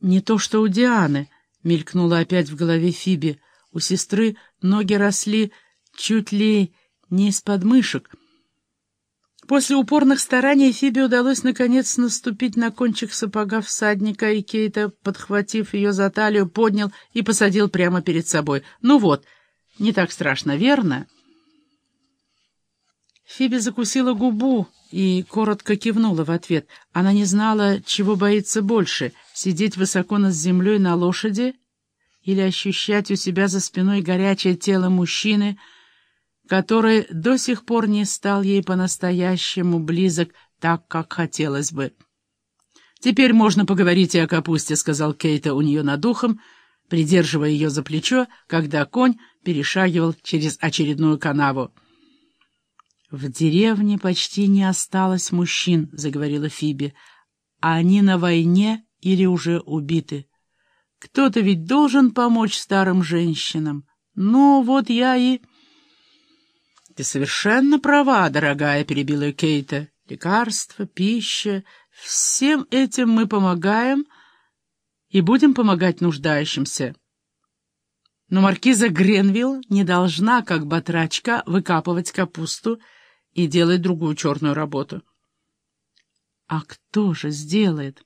Не то что у Дианы, мелькнула опять в голове Фиби. У сестры ноги росли чуть ли не из подмышек. После упорных стараний Фиби удалось наконец наступить на кончик сапога всадника, и Кейта, подхватив ее за талию, поднял и посадил прямо перед собой. «Ну вот, не так страшно, верно?» Фиби закусила губу и коротко кивнула в ответ. Она не знала, чего боится больше — сидеть высоко над землей на лошади или ощущать у себя за спиной горячее тело мужчины, который до сих пор не стал ей по-настоящему близок так, как хотелось бы. «Теперь можно поговорить и о капусте», — сказал Кейта у нее над ухом, придерживая ее за плечо, когда конь перешагивал через очередную канаву. «В деревне почти не осталось мужчин», — заговорила Фиби. «А они на войне или уже убиты. Кто-то ведь должен помочь старым женщинам. Ну, вот я и...» «Ты совершенно права, дорогая», — перебила Кейта. «Лекарства, пища — всем этим мы помогаем и будем помогать нуждающимся». Но маркиза Гренвилл не должна, как батрачка, выкапывать капусту и делать другую черную работу. А кто же сделает?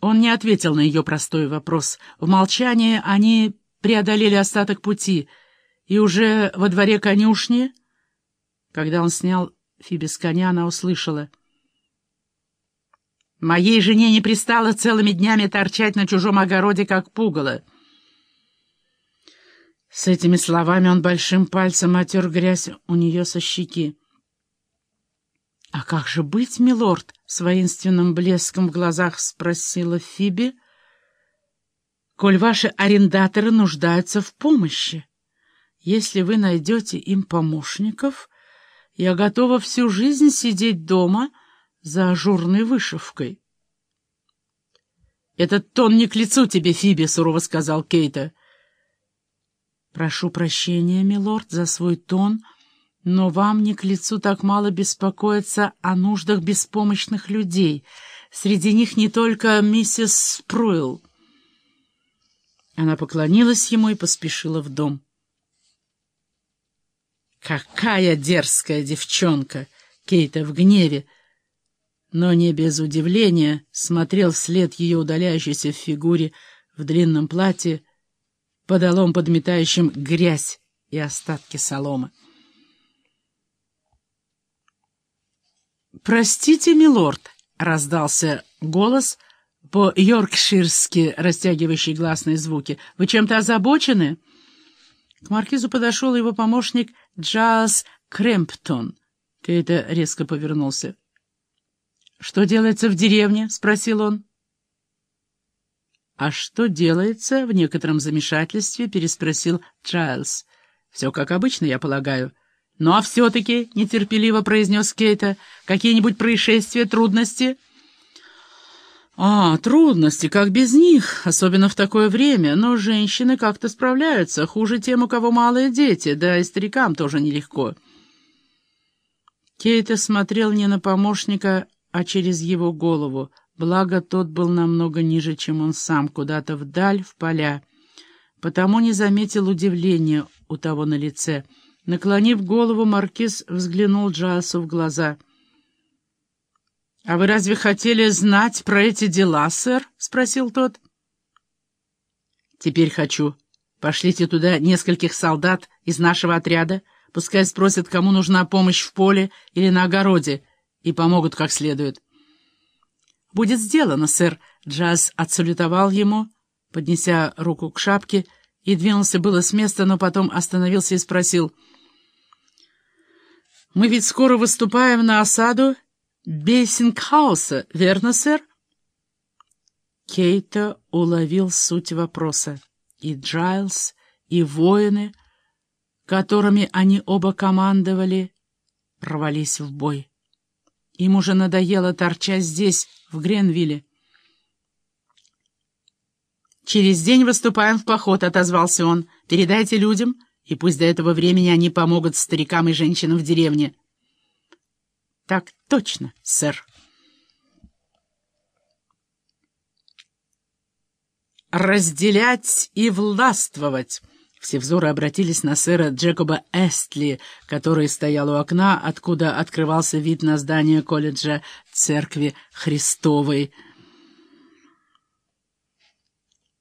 Он не ответил на ее простой вопрос. В молчании они преодолели остаток пути, и уже во дворе конюшни, когда он снял Фиби с коня, она услышала. «Моей жене не пристало целыми днями торчать на чужом огороде, как пугало». С этими словами он большим пальцем отер грязь у нее со щеки. — А как же быть, милорд? — с воинственным блеском в глазах спросила Фиби. — Коль ваши арендаторы нуждаются в помощи, если вы найдете им помощников, я готова всю жизнь сидеть дома за ажурной вышивкой. — Этот тон не к лицу тебе, Фиби, — сурово сказал Кейта. — Прошу прощения, милорд, за свой тон — но вам не к лицу так мало беспокоиться о нуждах беспомощных людей. Среди них не только миссис Спруил. Она поклонилась ему и поспешила в дом. «Какая дерзкая девчонка!» Кейта в гневе, но не без удивления смотрел вслед ее удаляющейся фигуре в длинном платье, подолом подметающим грязь и остатки соломы. «Простите, милорд», — раздался голос по-йоркширски растягивающий гласные звуки. «Вы чем-то озабочены?» К маркизу подошел его помощник Джаз Кремптон. Кейта резко повернулся. «Что делается в деревне?» — спросил он. «А что делается?» — в некотором замешательстве переспросил Чайлз. «Все как обычно, я полагаю». «Ну а все-таки», — нетерпеливо произнес Кейта, — «какие-нибудь происшествия, трудности?» «А, трудности, как без них, особенно в такое время, но женщины как-то справляются, хуже тем, у кого малые дети, да и старикам тоже нелегко». Кейта смотрел не на помощника, а через его голову, благо тот был намного ниже, чем он сам, куда-то вдаль, в поля, потому не заметил удивления у того на лице — Наклонив голову, маркиз взглянул Джасу в глаза. — А вы разве хотели знать про эти дела, сэр? — спросил тот. — Теперь хочу. Пошлите туда нескольких солдат из нашего отряда, пускай спросят, кому нужна помощь в поле или на огороде, и помогут как следует. — Будет сделано, сэр. Джаз отсалютовал ему, поднеся руку к шапке, и двинулся было с места, но потом остановился и спросил — мы ведь скоро выступаем на осаду Бейсингхауса, верно, сэр? Кейта уловил суть вопроса. И Джайлз, и воины, которыми они оба командовали, рвались в бой. Им уже надоело торчать здесь, в Гренвилле. «Через день выступаем в поход», — отозвался он. «Передайте людям, и пусть до этого времени они помогут старикам и женщинам в деревне. — Так точно, сэр. разделять и властвовать. Все взоры обратились на сэра Джекоба Эстли, который стоял у окна, откуда открывался вид на здание колледжа Церкви Христовой —